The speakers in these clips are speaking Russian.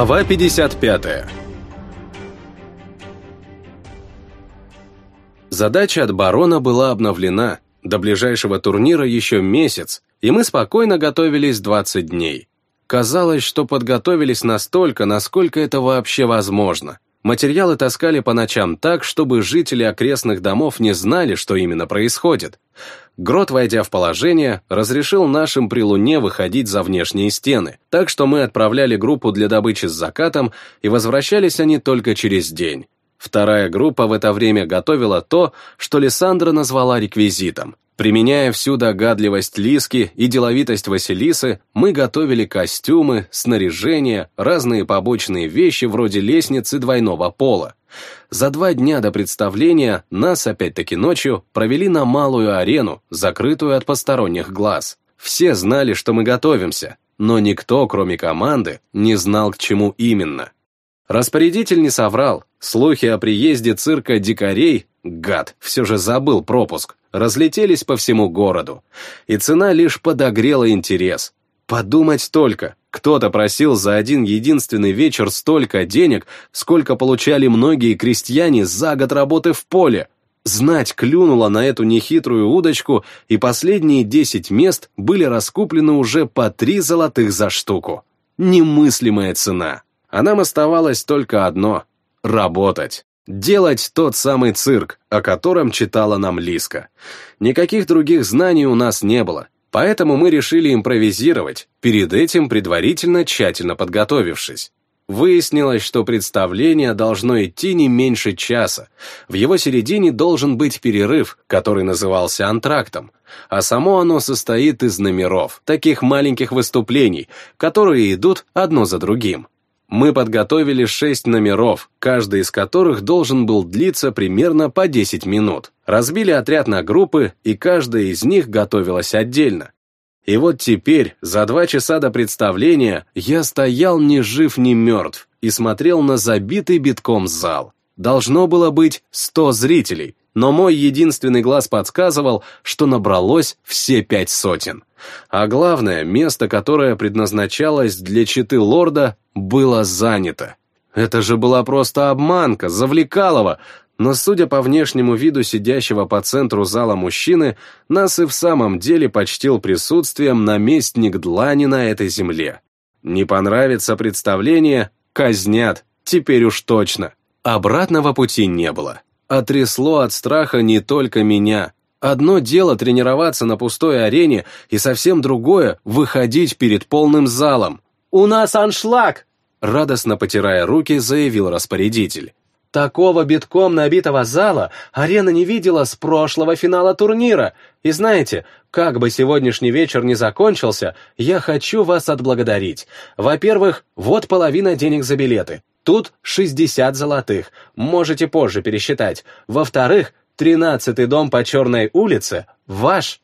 Глава 55 Задача от барона была обновлена. До ближайшего турнира еще месяц, и мы спокойно готовились 20 дней. Казалось, что подготовились настолько, насколько это вообще возможно. Материалы таскали по ночам так, чтобы жители окрестных домов не знали, что именно происходит. Грот, войдя в положение, разрешил нашим при луне выходить за внешние стены, так что мы отправляли группу для добычи с закатом, и возвращались они только через день. Вторая группа в это время готовила то, что Лиссандра назвала реквизитом. Применяя всю догадливость Лиски и деловитость Василисы, мы готовили костюмы, снаряжение, разные побочные вещи вроде лестницы двойного пола. За два дня до представления нас, опять-таки ночью, провели на малую арену, закрытую от посторонних глаз. Все знали, что мы готовимся, но никто, кроме команды, не знал, к чему именно. Распорядитель не соврал. Слухи о приезде цирка дикарей, гад, все же забыл пропуск, разлетелись по всему городу. И цена лишь подогрела интерес. Подумать только, кто-то просил за один единственный вечер столько денег, сколько получали многие крестьяне за год работы в поле. Знать клюнула на эту нехитрую удочку, и последние десять мест были раскуплены уже по три золотых за штуку. Немыслимая цена а нам оставалось только одно — работать. Делать тот самый цирк, о котором читала нам Лиска. Никаких других знаний у нас не было, поэтому мы решили импровизировать, перед этим предварительно тщательно подготовившись. Выяснилось, что представление должно идти не меньше часа. В его середине должен быть перерыв, который назывался антрактом, а само оно состоит из номеров, таких маленьких выступлений, которые идут одно за другим. Мы подготовили шесть номеров, каждый из которых должен был длиться примерно по 10 минут. Разбили отряд на группы, и каждая из них готовилась отдельно. И вот теперь, за два часа до представления, я стоял ни жив, ни мертв и смотрел на забитый битком зал. Должно было быть 100 зрителей, но мой единственный глаз подсказывал, что набралось все пять сотен. А главное, место, которое предназначалось для читы лорда, было занято. Это же была просто обманка, завлекалова, но, судя по внешнему виду сидящего по центру зала мужчины, нас и в самом деле почтил присутствием наместник Длани на этой земле. Не понравится представление — казнят, теперь уж точно. Обратного пути не было. Отрясло от страха не только меня. Одно дело тренироваться на пустой арене, и совсем другое — выходить перед полным залом. «У нас аншлаг!» Радостно потирая руки, заявил распорядитель. Такого битком набитого зала арена не видела с прошлого финала турнира. И знаете, как бы сегодняшний вечер не закончился, я хочу вас отблагодарить. Во-первых, вот половина денег за билеты. Тут 60 золотых, можете позже пересчитать. Во-вторых, тринадцатый дом по Черной улице ваш.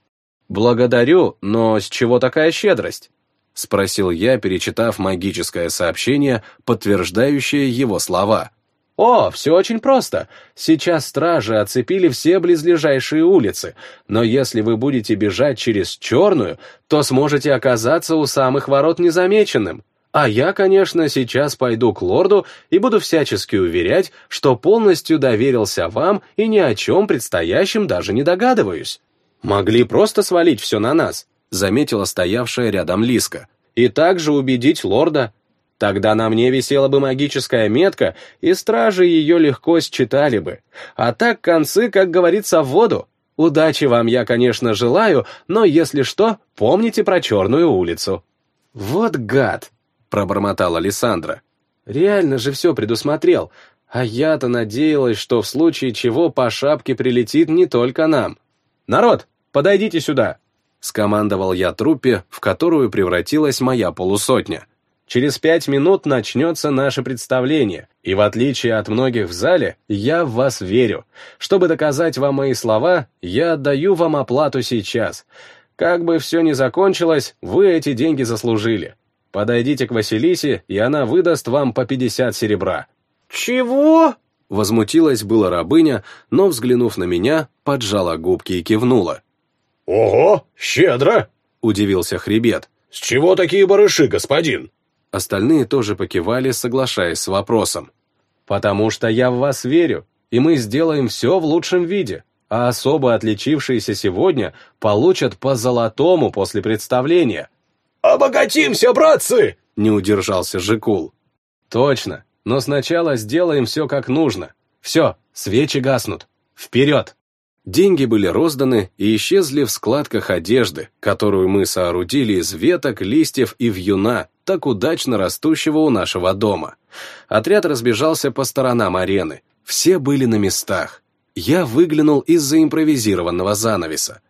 Благодарю, но с чего такая щедрость? Спросил я, перечитав магическое сообщение, подтверждающее его слова. «О, все очень просто. Сейчас стражи оцепили все близлежащие улицы, но если вы будете бежать через черную, то сможете оказаться у самых ворот незамеченным. А я, конечно, сейчас пойду к лорду и буду всячески уверять, что полностью доверился вам и ни о чем предстоящем даже не догадываюсь. Могли просто свалить все на нас, заметила стоявшая рядом Лиска. И также убедить лорда. Тогда на мне висела бы магическая метка, и стражи ее легко считали бы. А так концы, как говорится, в воду. Удачи вам я, конечно, желаю, но если что, помните про черную улицу. Вот гад! Пробормотала Александра. «Реально же все предусмотрел, а я-то надеялась, что в случае чего по шапке прилетит не только нам. Народ, подойдите сюда!» Скомандовал я труппе, в которую превратилась моя полусотня. Через пять минут начнется наше представление, и в отличие от многих в зале, я в вас верю. Чтобы доказать вам мои слова, я отдаю вам оплату сейчас. Как бы все ни закончилось, вы эти деньги заслужили. Подойдите к Василисе, и она выдаст вам по 50 серебра». «Чего?» Возмутилась была рабыня, но, взглянув на меня, поджала губки и кивнула. «Ого, щедро!» — удивился хребет. «С чего такие барыши, господин?» Остальные тоже покивали, соглашаясь с вопросом. «Потому что я в вас верю, и мы сделаем все в лучшем виде, а особо отличившиеся сегодня получат по золотому после представления». «Обогатимся, братцы!» — не удержался Жикул. «Точно, но сначала сделаем все как нужно. Все, свечи гаснут. Вперед!» Деньги были розданы и исчезли в складках одежды, которую мы соорудили из веток, листьев и вьюна, так удачно растущего у нашего дома. Отряд разбежался по сторонам арены. Все были на местах. Я выглянул из-за импровизированного занавеса.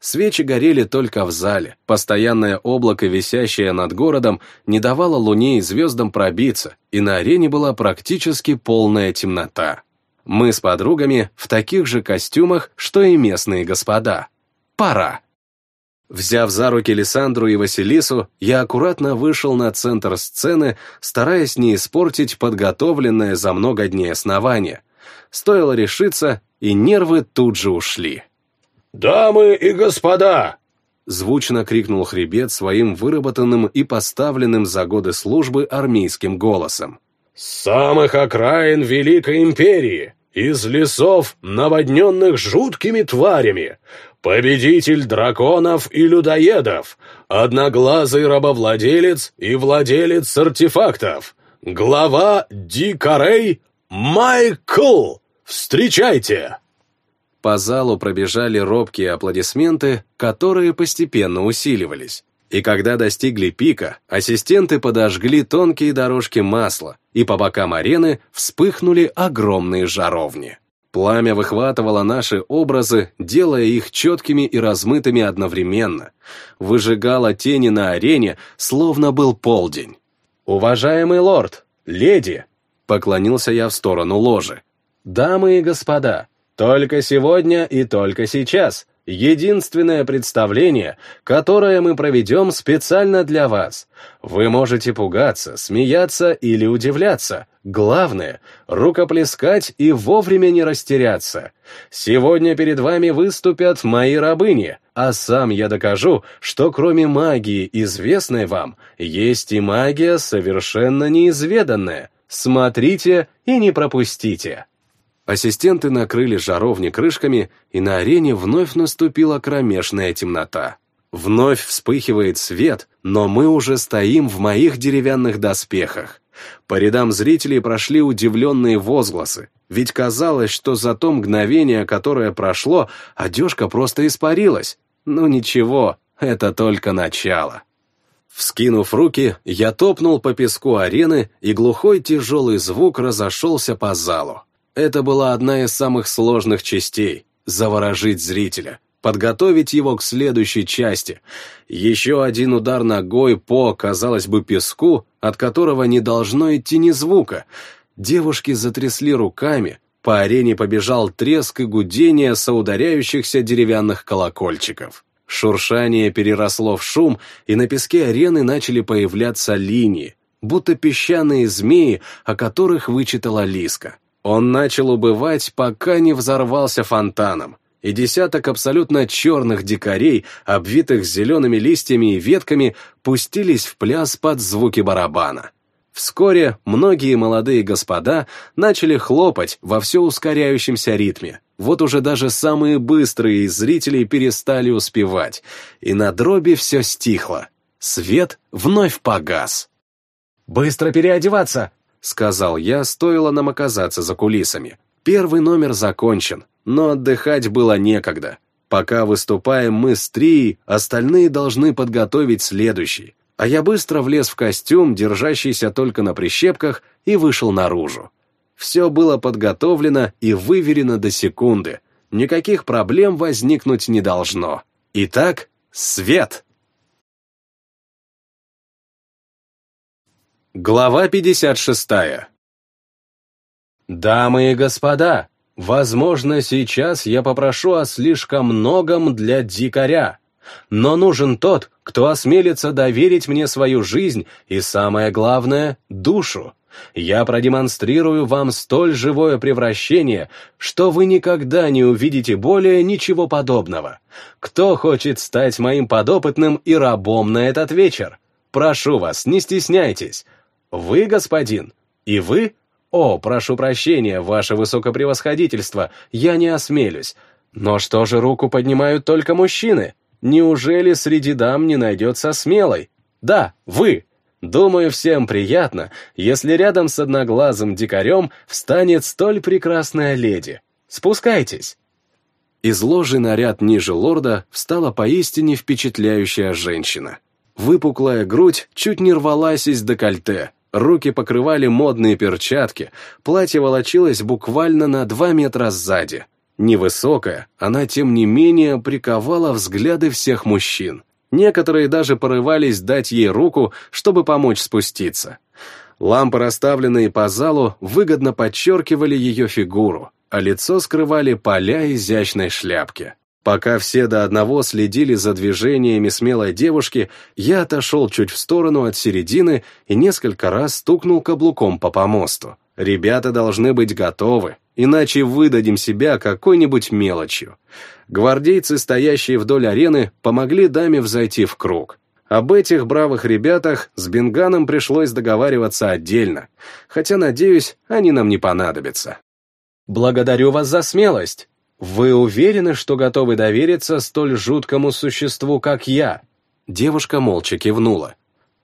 Свечи горели только в зале. Постоянное облако, висящее над городом, не давало луне и звездам пробиться, и на арене была практически полная темнота. Мы с подругами в таких же костюмах, что и местные господа. Пора. Взяв за руки Лиссандру и Василису, я аккуратно вышел на центр сцены, стараясь не испортить подготовленное за много дней основание. Стоило решиться, и нервы тут же ушли. «Дамы и господа!» Звучно крикнул хребет своим выработанным и поставленным за годы службы армейским голосом. «С самых окраин Великой Империи, из лесов, наводненных жуткими тварями, победитель драконов и людоедов, одноглазый рабовладелец и владелец артефактов, глава Дикарей Майкл! Встречайте!» По залу пробежали робкие аплодисменты, которые постепенно усиливались. И когда достигли пика, ассистенты подожгли тонкие дорожки масла, и по бокам арены вспыхнули огромные жаровни. Пламя выхватывало наши образы, делая их четкими и размытыми одновременно. Выжигало тени на арене, словно был полдень. «Уважаемый лорд, леди!» Поклонился я в сторону ложи. «Дамы и господа, только сегодня и только сейчас единственное представление, которое мы проведем специально для вас. Вы можете пугаться, смеяться или удивляться. Главное — рукоплескать и вовремя не растеряться. Сегодня перед вами выступят мои рабыни, а сам я докажу, что кроме магии, известной вам, есть и магия совершенно неизведанная. Смотрите и не пропустите. Ассистенты накрыли жаровни крышками, и на арене вновь наступила кромешная темнота. Вновь вспыхивает свет, но мы уже стоим в моих деревянных доспехах. По рядам зрителей прошли удивленные возгласы, ведь казалось, что за то мгновение, которое прошло, одежка просто испарилась. Ну ничего, это только начало. Вскинув руки, я топнул по песку арены, и глухой тяжелый звук разошелся по залу. Это была одна из самых сложных частей — заворожить зрителя, подготовить его к следующей части. Еще один удар ногой по, казалось бы, песку, от которого не должно идти ни звука. Девушки затрясли руками, по арене побежал треск и гудение соударяющихся деревянных колокольчиков. Шуршание переросло в шум, и на песке арены начали появляться линии, будто песчаные змеи, о которых вычитала Лиска. Он начал убывать, пока не взорвался фонтаном, и десяток абсолютно черных дикарей, обвитых зелеными листьями и ветками, пустились в пляс под звуки барабана. Вскоре многие молодые господа начали хлопать во все ускоряющемся ритме. Вот уже даже самые быстрые из зрителей перестали успевать, и на дроби все стихло. Свет вновь погас. «Быстро переодеваться!» — сказал я, стоило нам оказаться за кулисами. Первый номер закончен, но отдыхать было некогда. Пока выступаем мы с Трией, остальные должны подготовить следующий. А я быстро влез в костюм, держащийся только на прищепках, и вышел наружу. Все было подготовлено и выверено до секунды. Никаких проблем возникнуть не должно. Итак, свет! Глава 56. Дамы и господа, возможно, сейчас я попрошу о слишком многом для дикаря, но нужен тот, кто осмелится доверить мне свою жизнь и, самое главное, душу. Я продемонстрирую вам столь живое превращение, что вы никогда не увидите более ничего подобного. Кто хочет стать моим подопытным и рабом на этот вечер? Прошу вас, не стесняйтесь. Вы, господин? И вы? О, прошу прощения, ваше высокопревосходительство, я не осмелюсь. Но что же руку поднимают только мужчины? Неужели среди дам не найдется смелой? Да, вы. Думаю, всем приятно, если рядом с одноглазым дикарем встанет столь прекрасная леди. Спускайтесь. Из ложи на ряд ниже лорда встала поистине впечатляющая женщина. Выпуклая грудь чуть не рвалась из декольте, руки покрывали модные перчатки, платье волочилось буквально на два метра сзади. Невысокая, она тем не менее приковала взгляды всех мужчин. Некоторые даже порывались дать ей руку, чтобы помочь спуститься. Лампы, расставленные по залу, выгодно подчеркивали ее фигуру, а лицо скрывали поля изящной шляпки. Пока все до одного следили за движениями смелой девушки, я отошел чуть в сторону от середины и несколько раз стукнул каблуком по помосту. Ребята должны быть готовы, иначе выдадим себя какой-нибудь мелочью. Гвардейцы, стоящие вдоль арены, помогли даме взойти в круг. Об этих бравых ребятах с Бенганом пришлось договариваться отдельно, хотя, надеюсь, они нам не понадобятся. «Благодарю вас за смелость. Вы уверены, что готовы довериться столь жуткому существу, как я?» Девушка молча кивнула.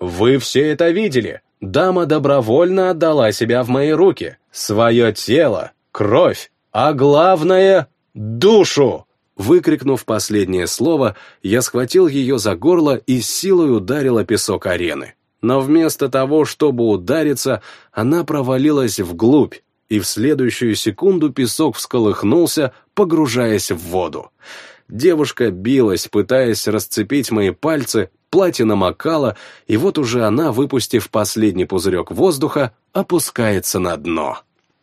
«Вы все это видели. Дама добровольно отдала себя в мои руки. Свое тело, кровь, а главное — душу!» Выкрикнув последнее слово, я схватил ее за горло и силой ударил о песок арены. Но вместо того, чтобы удариться, она провалилась вглубь, и в следующую секунду песок всколыхнулся, погружаясь в воду. Девушка билась, пытаясь расцепить мои пальцы, платье намокало, и вот уже она, выпустив последний пузырек воздуха, опускается на дно.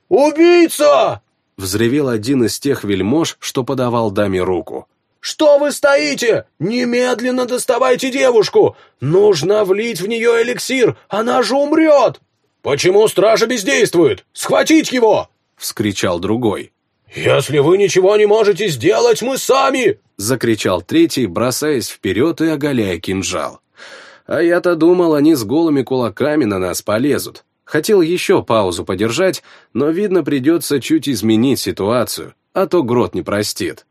«Убийца!» — взревел один из тех вельмож, что подавал даме руку. «Что вы стоите? Немедленно доставайте девушку! Нужно влить в нее эликсир, она же умрет!» «Почему стража бездействует? Схватить его!» — вскричал другой. «Если вы ничего не можете сделать, мы сами!» — закричал третий, бросаясь вперед и оголяя кинжал. А я-то думал, они с голыми кулаками на нас полезут. Хотел еще паузу подержать, но, видно, придется чуть изменить ситуацию, а то грот не простит.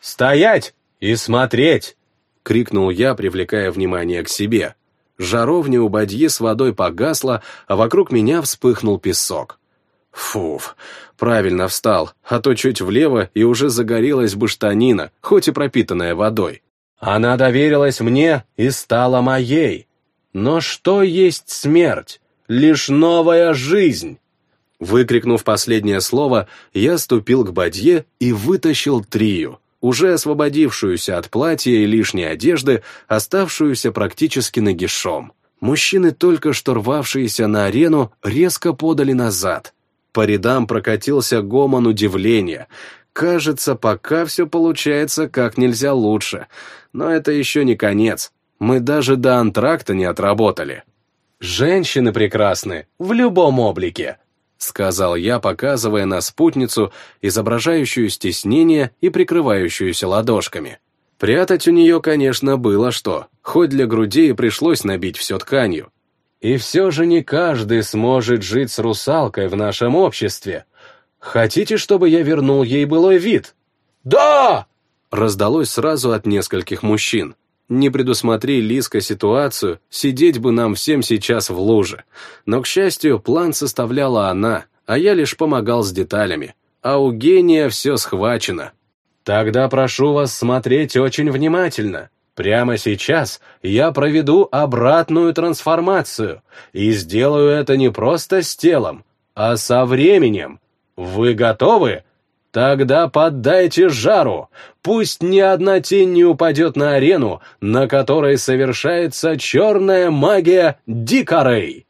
«Стоять и смотреть!» — крикнул я, привлекая внимание к себе. Жаровня у бадьи с водой погасла, а вокруг меня вспыхнул песок. Фуф, правильно встал, а то чуть влево и уже загорелась бы штанина, хоть и пропитанная водой. Она доверилась мне и стала моей. Но что есть смерть? Лишь новая жизнь. Выкрикнув последнее слово, я ступил к бадье и вытащил трию уже освободившуюся от платья и лишней одежды, оставшуюся практически нагишом. Мужчины, только что рвавшиеся на арену, резко подали назад. По рядам прокатился гомон удивления. Кажется, пока все получается как нельзя лучше. Но это еще не конец. Мы даже до антракта не отработали. Женщины прекрасны в любом облике. — сказал я, показывая на спутницу, изображающую стеснение и прикрывающуюся ладошками. Прятать у нее, конечно, было что, хоть для грудей пришлось набить все тканью. И все же не каждый сможет жить с русалкой в нашем обществе. Хотите, чтобы я вернул ей былой вид? «Да!» — раздалось сразу от нескольких мужчин. Не предусмотри Лиска ситуацию, сидеть бы нам всем сейчас в луже. Но, к счастью, план составляла она, а я лишь помогал с деталями. А у гения все схвачено. Тогда прошу вас смотреть очень внимательно. Прямо сейчас я проведу обратную трансформацию и сделаю это не просто с телом, а со временем. Вы готовы? Тогда поддайте жару, пусть ни одна тень не упадет на арену, на которой совершается черная магия Дикарей.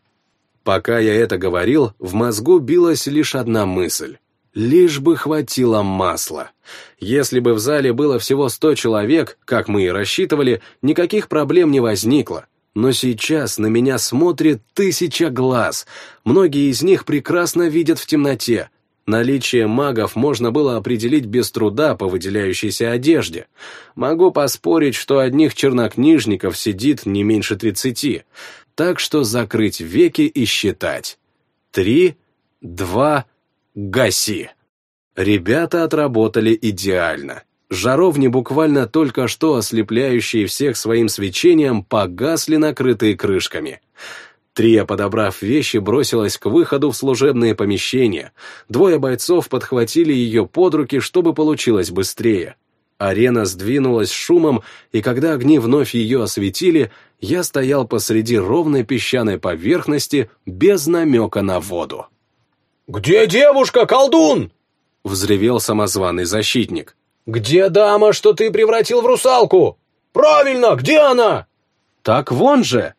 Пока я это говорил, в мозгу билась лишь одна мысль. Лишь бы хватило масла. Если бы в зале было всего сто человек, как мы и рассчитывали, никаких проблем не возникло. Но сейчас на меня смотрит тысяча глаз. Многие из них прекрасно видят в темноте, Наличие магов можно было определить без труда по выделяющейся одежде. Могу поспорить, что одних чернокнижников сидит не меньше тридцати. Так что закрыть веки и считать. Три, два, гаси. Ребята отработали идеально. Жаровни, буквально только что ослепляющие всех своим свечением, погасли накрытые крышками. Трия, подобрав вещи, бросилась к выходу в служебные помещения. Двое бойцов подхватили ее под руки, чтобы получилось быстрее. Арена сдвинулась шумом, и когда огни вновь ее осветили, я стоял посреди ровной песчаной поверхности без намека на воду. «Где девушка, колдун?» — взревел самозваный защитник. «Где дама, что ты превратил в русалку? Правильно, где она?» «Так вон же!»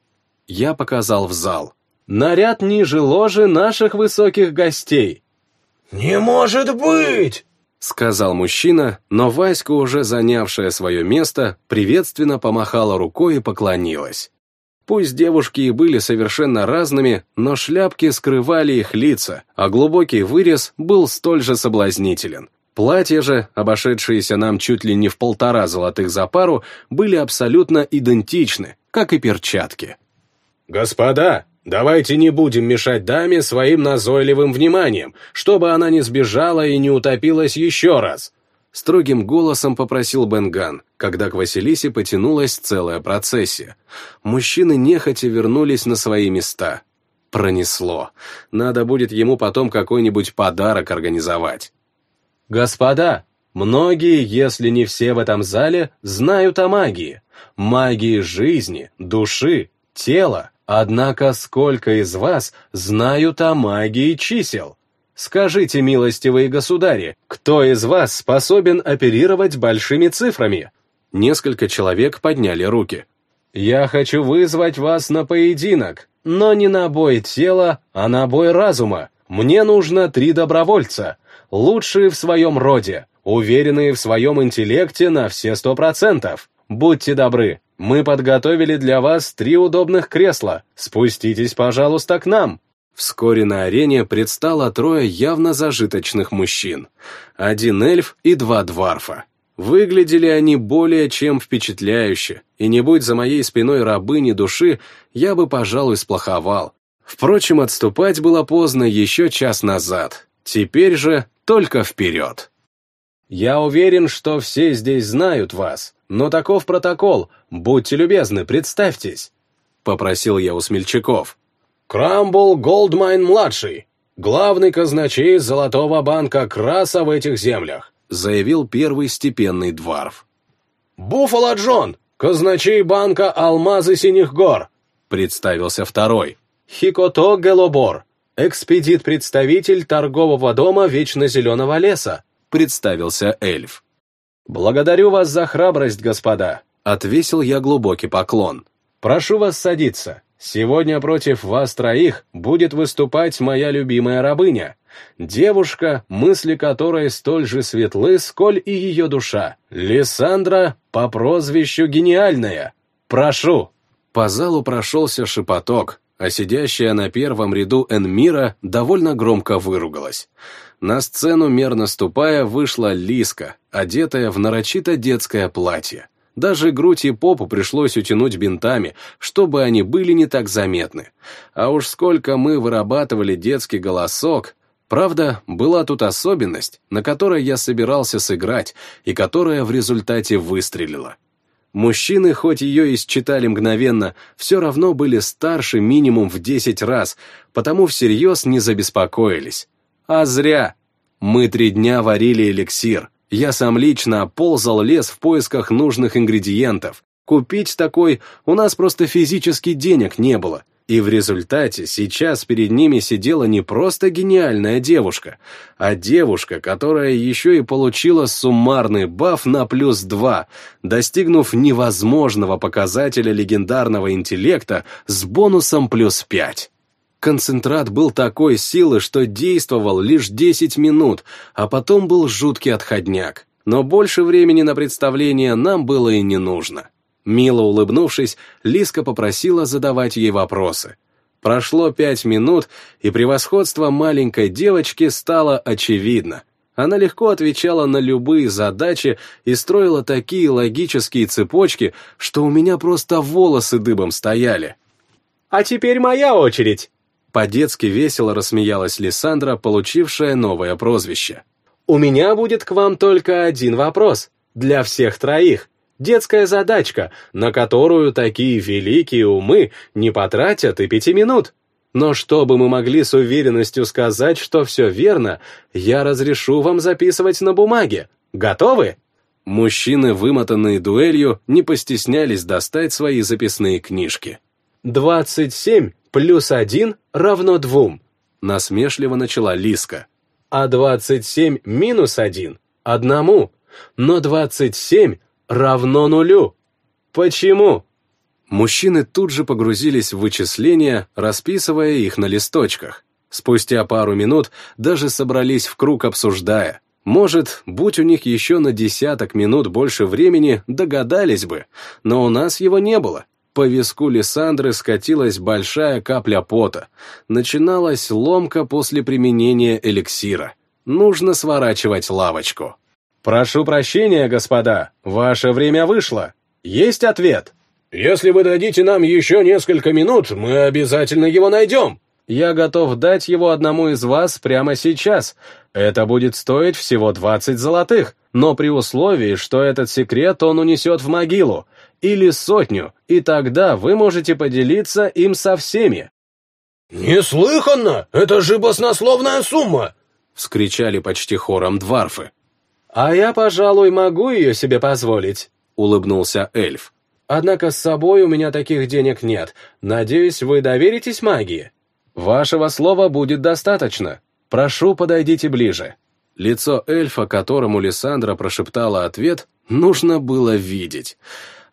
Я показал в зал. Наряд ниже ложи наших высоких гостей. «Не может быть!» — сказал мужчина, но Васька, уже занявшая свое место, приветственно помахала рукой и поклонилась. Пусть девушки и были совершенно разными, но шляпки скрывали их лица, а глубокий вырез был столь же соблазнителен. Платья же, обошедшиеся нам чуть ли не в полтора золотых за пару, были абсолютно идентичны, как и перчатки. «Господа, давайте не будем мешать даме своим назойливым вниманием, чтобы она не сбежала и не утопилась еще раз!» Строгим голосом попросил Бенган, когда к Василисе потянулась целая процессия. Мужчины нехотя вернулись на свои места. Пронесло. Надо будет ему потом какой-нибудь подарок организовать. «Господа, многие, если не все в этом зале, знают о магии. Магии жизни, души, тела, Однако сколько из вас знают о магии чисел? Скажите, милостивые государи, кто из вас способен оперировать большими цифрами? Несколько человек подняли руки. Я хочу вызвать вас на поединок, но не на бой тела, а на бой разума. Мне нужно три добровольца, лучшие в своем роде, уверенные в своем интеллекте на все сто процентов. Будьте добры, мы подготовили для вас три удобных кресла. Спуститесь, пожалуйста, к нам». Вскоре на арене предстало трое явно зажиточных мужчин. Один эльф и два дварфа. Выглядели они более чем впечатляюще, и не будь за моей спиной рабыни души, я бы, пожалуй, сплоховал. Впрочем, отступать было поздно еще час назад. Теперь же только вперед. Я уверен, что все здесь знают вас, но таков протокол. Будьте любезны, представьтесь», — попросил я у смельчаков. «Крамбл Голдмайн-младший, главный казначей Золотого банка Краса в этих землях», — заявил первый степенный дворф. «Буффало Джон, казначей банка Алмазы Синих гор», — представился второй. «Хикото Гелобор, экспедит-представитель торгового дома Вечно Зеленого леса», — представился эльф. «Благодарю вас за храбрость, господа», — отвесил я глубокий поклон. «Прошу вас садиться. Сегодня против вас троих будет выступать моя любимая рабыня, девушка, мысли которой столь же светлы, сколь и ее душа, Лиссандра по прозвищу Гениальная. Прошу!» По залу прошелся шепоток, а сидящая на первом ряду Энмира довольно громко выругалась. На сцену, мерно ступая, вышла Лиска, одетая в нарочито детское платье. Даже грудь и попу пришлось утянуть бинтами, чтобы они были не так заметны. А уж сколько мы вырабатывали детский голосок, Правда, была тут особенность, на которой я собирался сыграть и которая в результате выстрелила. Мужчины, хоть ее и считали мгновенно, все равно были старше минимум в 10 раз, потому всерьез не забеспокоились. А зря. Мы три дня варили эликсир. Я сам лично ползал лес в поисках нужных ингредиентов. Купить такой у нас просто физически денег не было. И в результате сейчас перед ними сидела не просто гениальная девушка, а девушка, которая еще и получила суммарный баф на плюс два, достигнув невозможного показателя легендарного интеллекта с бонусом плюс пять. Концентрат был такой силы, что действовал лишь 10 минут, а потом был жуткий отходняк. Но больше времени на представление нам было и не нужно. Мило улыбнувшись, Лиска попросила задавать ей вопросы. Прошло пять минут, и превосходство маленькой девочки стало очевидно. Она легко отвечала на любые задачи и строила такие логические цепочки, что у меня просто волосы дыбом стояли. «А теперь моя очередь!» По-детски весело рассмеялась Лиссандра, получившая новое прозвище. «У меня будет к вам только один вопрос. Для всех троих. Детская задачка, на которую такие великие умы не потратят и пяти минут. Но чтобы мы могли с уверенностью сказать, что все верно, я разрешу вам записывать на бумаге. Готовы?» Мужчины, вымотанные дуэлью, не постеснялись достать свои записные книжки. «Двадцать семь плюс один равно двум», — насмешливо начала Лиска. «А двадцать семь минус один — одному. Но двадцать семь равно нулю. Почему? Мужчины тут же погрузились в вычисления, расписывая их на листочках. Спустя пару минут даже собрались в круг, обсуждая. Может, будь у них еще на десяток минут больше времени, догадались бы, но у нас его не было. По виску Лиссандры скатилась большая капля пота. Начиналась ломка после применения эликсира. Нужно сворачивать лавочку. «Прошу прощения, господа, ваше время вышло. Есть ответ?» «Если вы дадите нам еще несколько минут, мы обязательно его найдем». «Я готов дать его одному из вас прямо сейчас. Это будет стоить всего 20 золотых, но при условии, что этот секрет он унесет в могилу. Или сотню, и тогда вы можете поделиться им со всеми». «Неслыханно! Это же баснословная сумма!» — вскричали почти хором дварфы. «А я, пожалуй, могу ее себе позволить», — улыбнулся эльф. «Однако с собой у меня таких денег нет. Надеюсь, вы доверитесь магии. Вашего слова будет достаточно. Прошу, подойдите ближе». Лицо эльфа, которому Лиссандра прошептала ответ, нужно было видеть.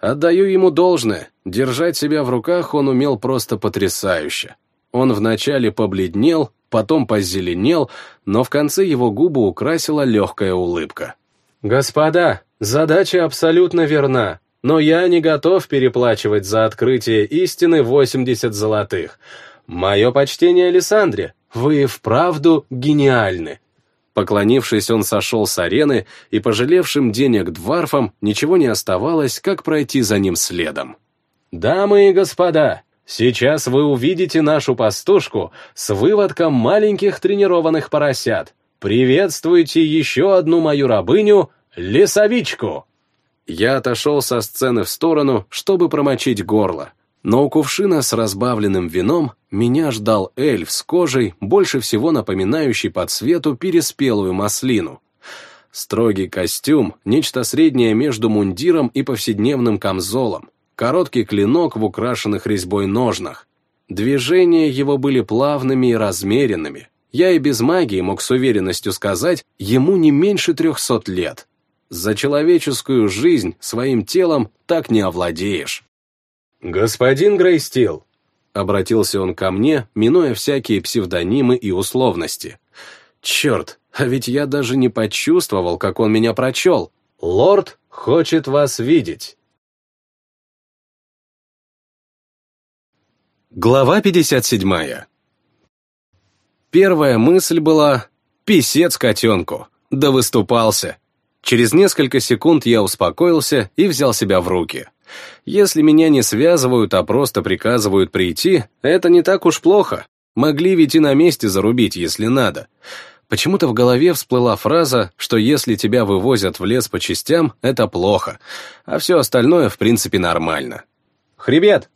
Отдаю ему должное, держать себя в руках он умел просто потрясающе. Он вначале побледнел, потом позеленел, но в конце его губы украсила легкая улыбка. «Господа, задача абсолютно верна, но я не готов переплачивать за открытие истины 80 золотых. Мое почтение Александре, вы вправду гениальны». Поклонившись, он сошел с арены, и пожалевшим денег дварфам ничего не оставалось, как пройти за ним следом. «Дамы и господа, Сейчас вы увидите нашу пастушку с выводком маленьких тренированных поросят. Приветствуйте еще одну мою рабыню, лесовичку!» Я отошел со сцены в сторону, чтобы промочить горло. Но у кувшина с разбавленным вином меня ждал эльф с кожей, больше всего напоминающий по цвету переспелую маслину. Строгий костюм, нечто среднее между мундиром и повседневным камзолом короткий клинок в украшенных резьбой ножнах. Движения его были плавными и размеренными. Я и без магии мог с уверенностью сказать, ему не меньше трехсот лет. За человеческую жизнь своим телом так не овладеешь. «Господин Грейстил», — обратился он ко мне, минуя всякие псевдонимы и условности. «Черт, а ведь я даже не почувствовал, как он меня прочел. Лорд хочет вас видеть». Глава 57. Первая мысль была «писец котенку», да выступался. Через несколько секунд я успокоился и взял себя в руки. Если меня не связывают, а просто приказывают прийти, это не так уж плохо. Могли ведь и на месте зарубить, если надо. Почему-то в голове всплыла фраза, что если тебя вывозят в лес по частям, это плохо, а все остальное в принципе нормально. «Хребет!»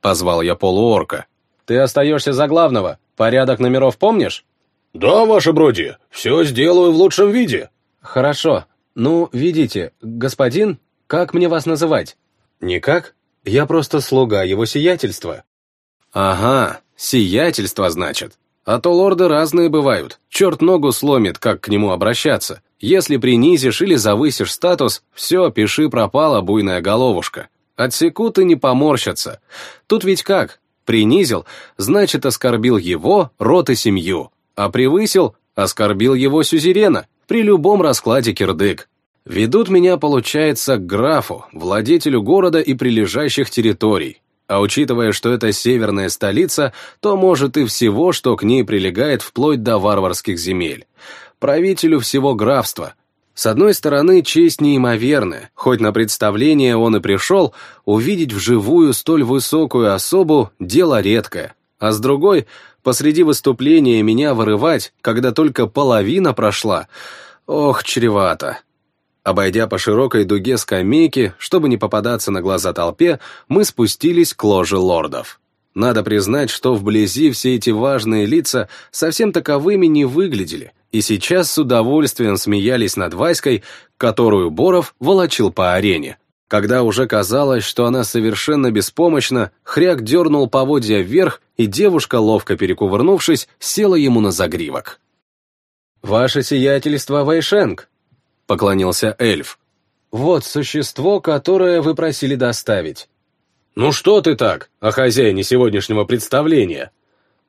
Позвал я полуорка. «Ты остаешься за главного. Порядок номеров помнишь?» «Да, ваше броди, все сделаю в лучшем виде». «Хорошо. Ну, видите, господин, как мне вас называть?» «Никак. Я просто слуга его сиятельства». «Ага, сиятельство, значит. А то лорды разные бывают. Черт ногу сломит, как к нему обращаться. Если принизишь или завысишь статус, все, пиши пропала буйная головушка. Отсекут и не поморщатся. Тут ведь как? Принизил, значит, оскорбил его, род и семью. А превысил, оскорбил его сюзерена. При любом раскладе кирдык. Ведут меня, получается, к графу, владетелю города и прилежащих территорий. А учитывая, что это северная столица, то может и всего, что к ней прилегает вплоть до варварских земель. Правителю всего графства. С одной стороны, честь неимоверная, хоть на представление он и пришел, увидеть вживую столь высокую особу – дело редкое. А с другой, посреди выступления меня вырывать, когда только половина прошла, ох, чревато. Обойдя по широкой дуге скамейки, чтобы не попадаться на глаза толпе, мы спустились к ложе лордов. Надо признать, что вблизи все эти важные лица совсем таковыми не выглядели, и сейчас с удовольствием смеялись над Васькой, которую Боров волочил по арене. Когда уже казалось, что она совершенно беспомощна, хряк дернул поводья вверх, и девушка, ловко перекувырнувшись, села ему на загривок. «Ваше сиятельство, Вайшенг!» — поклонился эльф. «Вот существо, которое вы просили доставить». «Ну что ты так, о хозяине сегодняшнего представления?»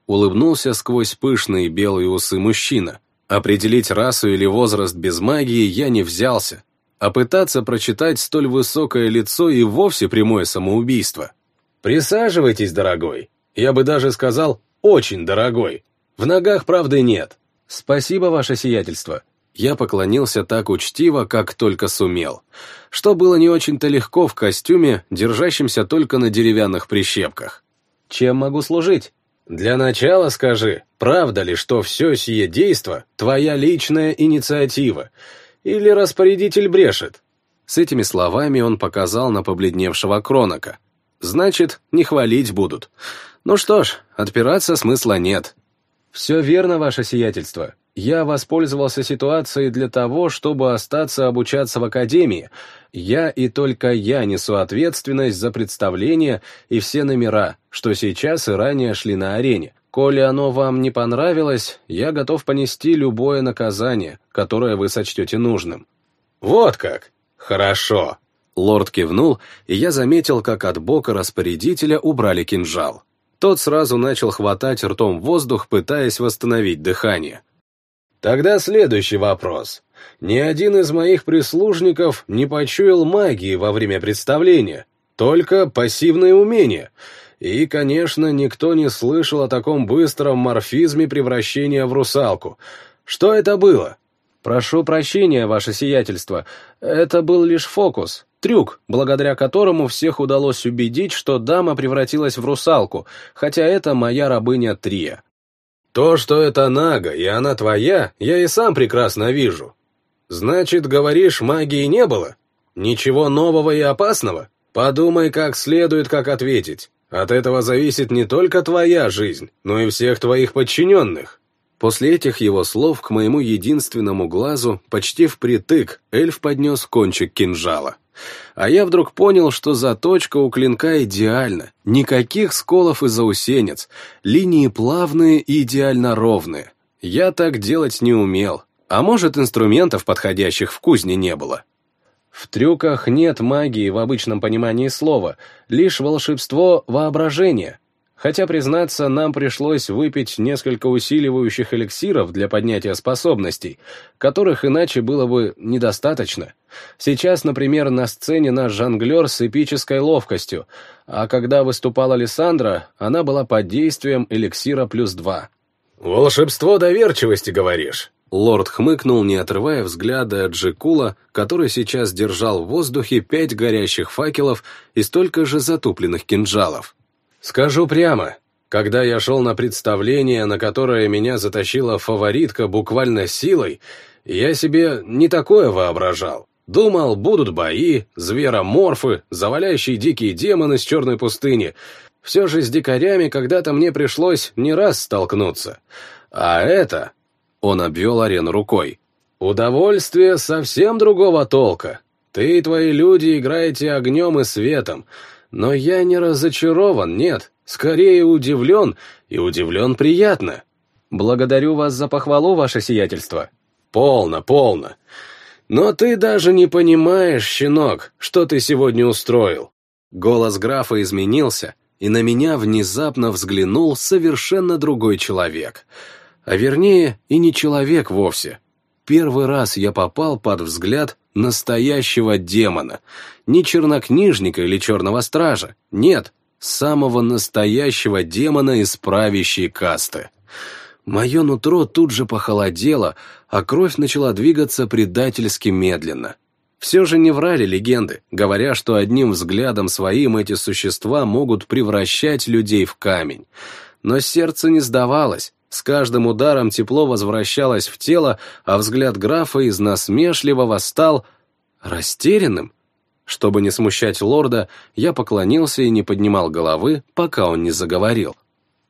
Улыбнулся сквозь пышные белые усы мужчина. Определить расу или возраст без магии я не взялся, а пытаться прочитать столь высокое лицо и вовсе прямое самоубийство. «Присаживайтесь, дорогой. Я бы даже сказал, очень дорогой. В ногах правды нет». «Спасибо, ваше сиятельство», я поклонился так учтиво, как только сумел, что было не очень-то легко в костюме, держащемся только на деревянных прищепках. «Чем могу служить?» «Для начала скажи, правда ли, что все сие действо — твоя личная инициатива? Или распорядитель брешет?» С этими словами он показал на побледневшего Кронока. «Значит, не хвалить будут. Ну что ж, отпираться смысла нет». «Все верно, ваше сиятельство. Я воспользовался ситуацией для того, чтобы остаться обучаться в академии. Я и только я несу ответственность за представление и все номера, что сейчас и ранее шли на арене. Коли оно вам не понравилось, я готов понести любое наказание, которое вы сочтете нужным». «Вот как! Хорошо!» Лорд кивнул, и я заметил, как от бока распорядителя убрали кинжал. Тот сразу начал хватать ртом воздух, пытаясь восстановить дыхание. Тогда следующий вопрос. Ни один из моих прислужников не почуял магии во время представления, только пассивные умения. И, конечно, никто не слышал о таком быстром морфизме превращения в русалку. Что это было? Прошу прощения, ваше сиятельство. Это был лишь фокус, трюк, благодаря которому всех удалось убедить, что дама превратилась в русалку, хотя это моя рабыня Трия. То, что это Нага, и она твоя, я и сам прекрасно вижу. Значит, говоришь, магии не было? Ничего нового и опасного? Подумай как следует, как ответить. От этого зависит не только твоя жизнь, но и всех твоих подчиненных. После этих его слов к моему единственному глазу, почти впритык, эльф поднес кончик кинжала. А я вдруг понял, что заточка у клинка идеальна. Никаких сколов и заусенец. Линии плавные и идеально ровные. Я так делать не умел. А может, инструментов подходящих в кузне не было. В трюках нет магии в обычном понимании слова, лишь волшебство воображения. Хотя, признаться, нам пришлось выпить несколько усиливающих эликсиров для поднятия способностей, которых иначе было бы недостаточно. Сейчас, например, на сцене наш жонглер с эпической ловкостью, а когда выступала Лиссандра, она была под действием эликсира плюс два. «Волшебство доверчивости, говоришь?» Лорд хмыкнул, не отрывая взгляда от Джекула, который сейчас держал в воздухе пять горящих факелов и столько же затупленных кинжалов. Скажу прямо, когда я шел на представление, на которое меня затащила фаворитка буквально силой, я себе не такое воображал. Думал, будут бои, звероморфы, заваляющие дикие демоны с черной пустыни. Все же с дикарями когда-то мне пришлось не раз столкнуться. А это... Он обвел арену рукой. Удовольствие совсем другого толка. Ты и твои люди играете огнем и светом, но я не разочарован, нет, скорее удивлен, и удивлен приятно. Благодарю вас за похвалу, ваше сиятельство. Полно, полно. Но ты даже не понимаешь, щенок, что ты сегодня устроил. Голос графа изменился, и на меня внезапно взглянул совершенно другой человек. А вернее, и не человек вовсе. Первый раз я попал под взгляд настоящего демона. Не чернокнижника или черного стража. Нет, самого настоящего демона из правящей касты. Мое нутро тут же похолодело, а кровь начала двигаться предательски медленно. Все же не врали легенды, говоря, что одним взглядом своим эти существа могут превращать людей в камень. Но сердце не сдавалось, с каждым ударом тепло возвращалось в тело, а взгляд графа из насмешливого стал растерянным. Чтобы не смущать лорда, я поклонился и не поднимал головы, пока он не заговорил.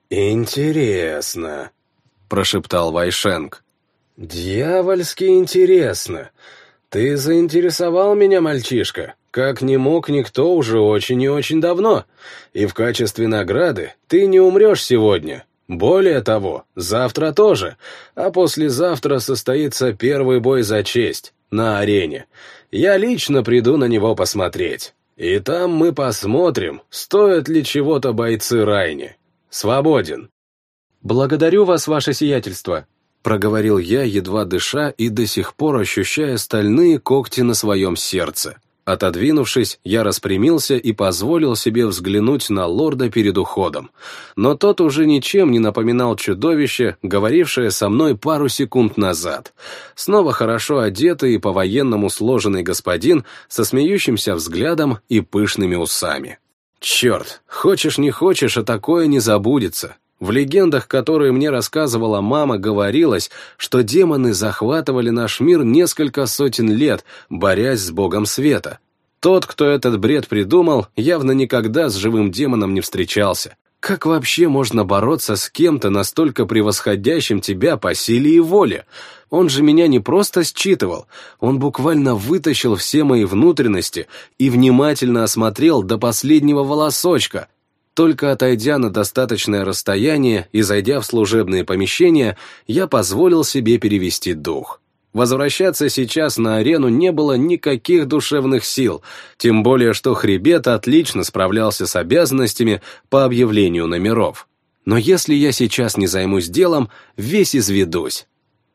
«Интересно», — прошептал Вайшенг. «Дьявольски интересно. Ты заинтересовал меня, мальчишка, как не мог никто уже очень и очень давно. И в качестве награды ты не умрешь сегодня. Более того, завтра тоже, а послезавтра состоится первый бой за честь на арене. Я лично приду на него посмотреть. И там мы посмотрим, стоят ли чего-то бойцы Райни. Свободен. «Благодарю вас, ваше сиятельство», — проговорил я, едва дыша и до сих пор ощущая стальные когти на своем сердце. Отодвинувшись, я распрямился и позволил себе взглянуть на лорда перед уходом. Но тот уже ничем не напоминал чудовище, говорившее со мной пару секунд назад. Снова хорошо одетый и по-военному сложенный господин со смеющимся взглядом и пышными усами. Черт, хочешь не хочешь, а такое не забудется. В легендах, которые мне рассказывала мама, говорилось, что демоны захватывали наш мир несколько сотен лет, борясь с богом света. Тот, кто этот бред придумал, явно никогда с живым демоном не встречался. Как вообще можно бороться с кем-то настолько превосходящим тебя по силе и воле? Он же меня не просто считывал, он буквально вытащил все мои внутренности и внимательно осмотрел до последнего волосочка, только отойдя на достаточное расстояние и зайдя в служебные помещения, я позволил себе перевести дух. Возвращаться сейчас на арену не было никаких душевных сил, тем более что хребет отлично справлялся с обязанностями по объявлению номеров. Но если я сейчас не займусь делом, весь изведусь.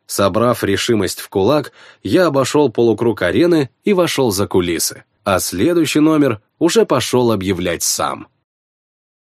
Собрав решимость в кулак, я обошел полукруг арены и вошел за кулисы, а следующий номер уже пошел объявлять сам.